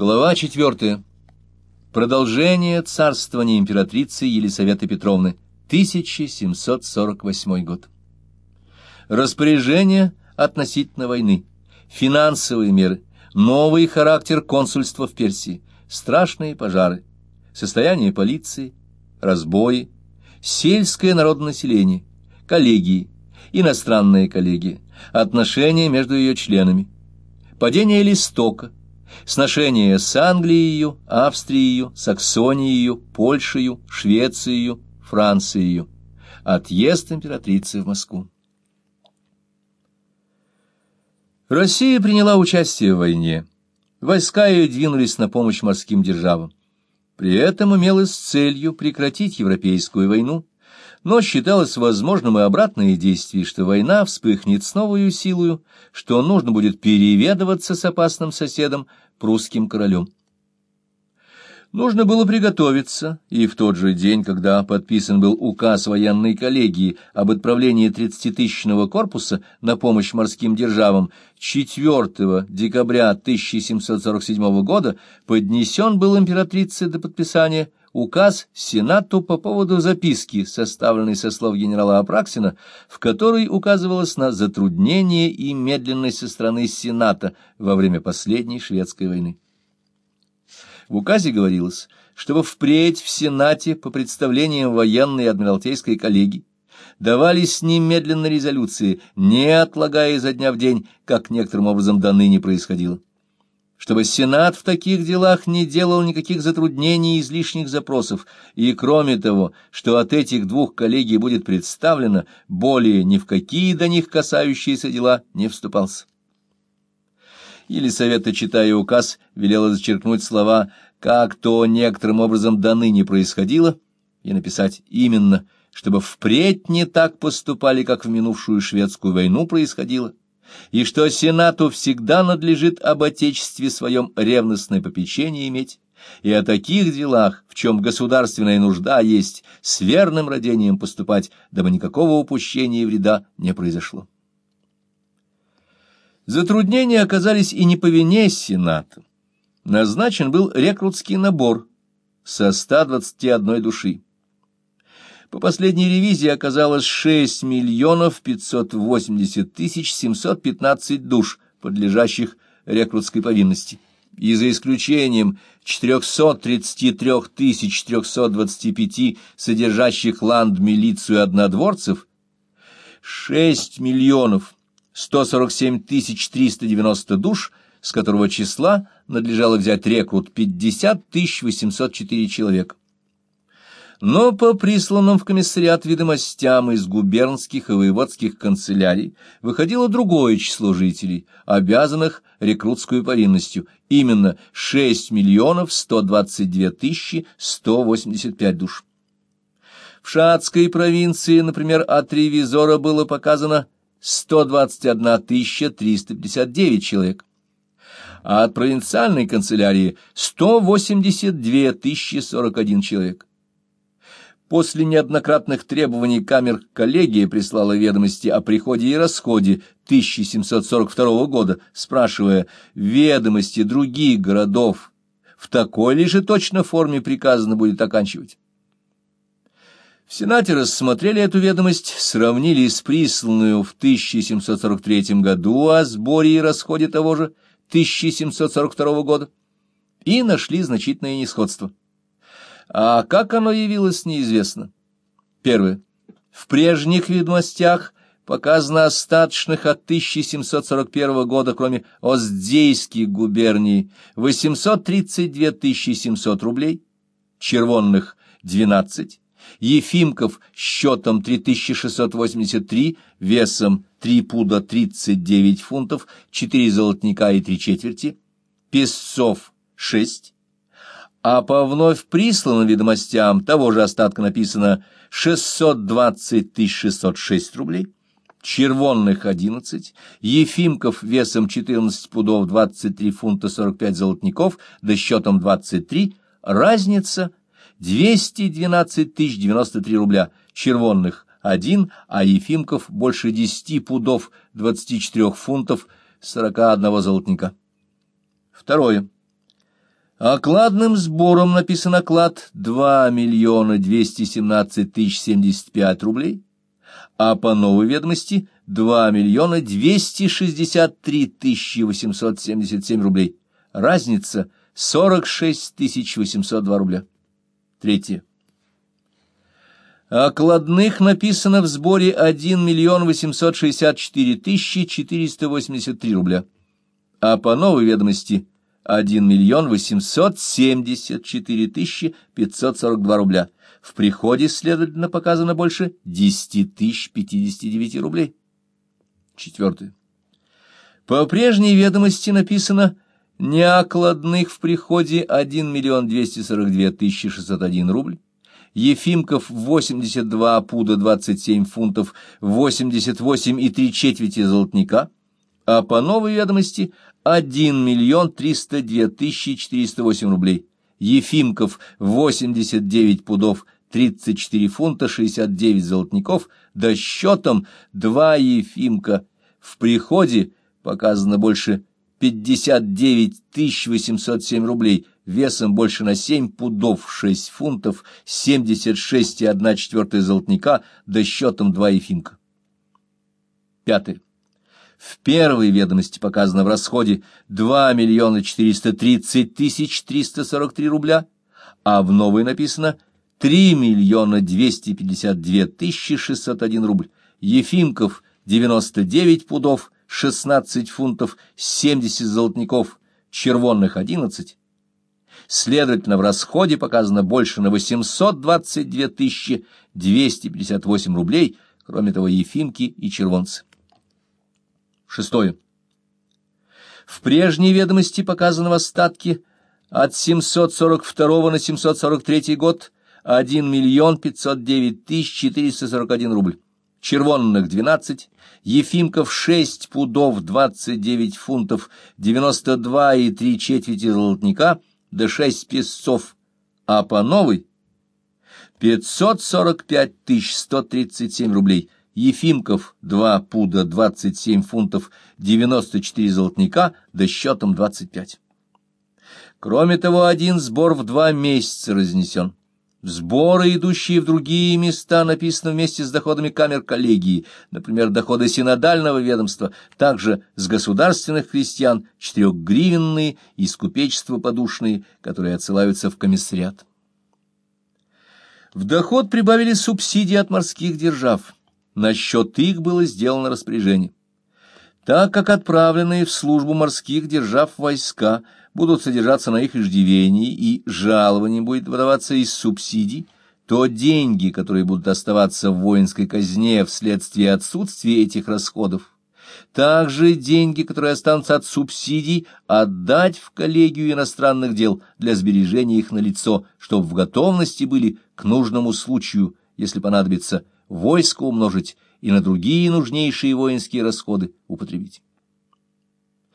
Глава четвертая. Продолжение царствования императрицы Елисаветы Петровны. 1748 год. Распоряжение относительно войны. Финансовые меры. Новый характер консульства в Персии. Страшные пожары. Состояние полиции. Разбои. Сельское народонаселение. Коллегии. Иностранные коллегии. Отношения между ее членами. Падение листока сношения с Англией, Австрией, Саксонией, Польшей, Швецией, Францией, отъезд императрицы в Москву. Россия приняла участие в войне. Войска ее двинулись на помощь морским державам. При этом имелось целью прекратить Европейскую войну, но считалось возможным и обратное действие, что война вспыхнет с новою силою, что нужно будет переведываться с опасным соседом, прусским королем. Нужно было приготовиться, и в тот же день, когда подписан был указ военной коллегии об отправлении тридцатитысячного корпуса на помощь морским державам, 4 декабря 1747 года поднесен был императрице до подписания указ Сенату по поводу записки, составленной со слов генерала Апраксина, в которой указывалось на затруднение и медленность со стороны Сената во время последней шведской войны. В указе говорилось, чтобы впредь в Сенате по представлениям военной и адмиралтейской коллегии давались немедленно резолюции, не отлагая изо дня в день, как некоторым образом до ныне происходило чтобы Сенат в таких делах не делал никаких затруднений и излишних запросов, и, кроме того, что от этих двух коллегий будет представлено, более ни в какие до них касающиеся дела не вступался. Елисавета, читая указ, велела зачеркнуть слова «как то некоторым образом до ныне происходило» и написать «именно», чтобы впредь не так поступали, как в минувшую шведскую войну происходило и что Сенату всегда надлежит об Отечестве своем ревностное попечение иметь, и о таких делах, в чем государственная нужда есть, с верным родением поступать, дабы никакого упущения и вреда не произошло. Затруднения оказались и не по вине Сената. Назначен был рекрутский набор со 121 души. По последней ревизии оказалось 6 миллионов 580 тысяч 715 душ, подлежащих рекрутской повинности. И за исключением 433 тысяч 425 содержащих ланд-милицию однодворцев, 6 миллионов 147 тысяч 390 душ, с которого числа надлежало взять рекрут 50 тысяч 804 человека но по присланным в комиссариат ведомостям из губернских и воеводских канцелярий выходило другое число жителей, обязанных рекрутскую повинностью, именно 6 миллионов 122 тысячи 185 душ. В Шацкой провинции, например, от ревизора было показано 121 тысяча 359 человек, а от провинциальной канцелярии 182 тысячи 41 человек. После неоднократных требований камер коллегия прислала ведомости о приходе и расходе 1742 года, спрашивая ведомости других городов, в такой ли же точно форме приказано будет оканчивать. В Сенате рассмотрели эту ведомость, сравнили с присланную в 1743 году о сборе и расходе того же 1742 года и нашли значительное несходство. А как оно явилось, неизвестно. Первое. В прежних ведомостях показано остаточных от 1741 года, кроме Оздейских губерний, 832 700 рублей, червонных — 12, Ефимков счетом 3683, весом 3 пуда 39 фунтов, 4 золотника и 3 четверти, Песцов — 6, а по вновь присланным ведомостям того же остатка написано 620 606 рублей, червонных 11, Ефимков весом 14 пудов 23 фунта 45 золотников, да счетом 23, разница 212 тысяч 93 рубля, червонных 1, а Ефимков больше 10 пудов 24 фунтов 41 золотника. Второе. Окладным сбором написан оклад 2 миллиона 217 тысяч 75 рублей, а по новой ведомости 2 миллиона 263 тысячи 877 рублей. Разница 46 тысяч 802 рубля. Третье. Окладных написано в сборе 1 миллион 864 тысячи 483 рубля, а по новой ведомости 1 миллион 874 тысячи 542 рубля. В приходе, следовательно, показано больше 10 тысяч 59 рублей. Четвертое. По прежней ведомости написано неокладных в приходе 1 миллион 242 тысячи 601 рубль, Ефимков 82 пуда 27 фунтов 88 и 3 четверти золотника, а по новой ведомости 1 миллион 302 тысячи 408 рублей. Ефимков 89 пудов 34 фунта 69 золотников, да счетом 2 Ефимка. В приходе показано больше 59 807 рублей, весом больше на 7 пудов 6 фунтов, 76,1 четвертая золотника, да счетом 2 Ефимка. Пятое. В первой ведомости показано в расходе 2 миллиона 430 тысяч 343 рубля, а в новой написано 3 миллиона 252 тысячи 601 рубль. Ефимков 99 пудов 16 фунтов 70 золотников, червонных 11. Следовательно, в расходе показано больше на 822 тысячи 258 рублей, кроме того, ефимки и червонцы. Шестое. В прежней ведомости показаны в остатке от 742 на 743 год 1 миллион 509 тысяч 441 рубль. Червонных 12, Ефимков 6 пудов 29 фунтов 92 и 3 четверти золотника, да 6 песцов, а по новой 545 тысяч 137 рублей – Ефимков 2 пуда 27 фунтов 94 золотника, да счетом 25. Кроме того, один сбор в два месяца разнесен. Сборы, идущие в другие места, написаны вместе с доходами камер коллегии, например, доходы синодального ведомства, также с государственных крестьян, четырехгривенные и с купечества подушные, которые отсылаются в комиссариат. В доход прибавили субсидии от морских держав на счет их было сделано распоряжение. Так как отправленные в службу морских держав войска будут содержаться на их иждивении и жалование будет выдаваться из субсидий, то деньги, которые будут оставаться в воинской казне вследствие отсутствия этих расходов, также деньги, которые останутся от субсидий, отдать в коллегию иностранных дел для сбережения их на лицо, чтобы в готовности были к нужному случаю, если понадобится, войско умножить и на другие нужнейшие воинские расходы употребить.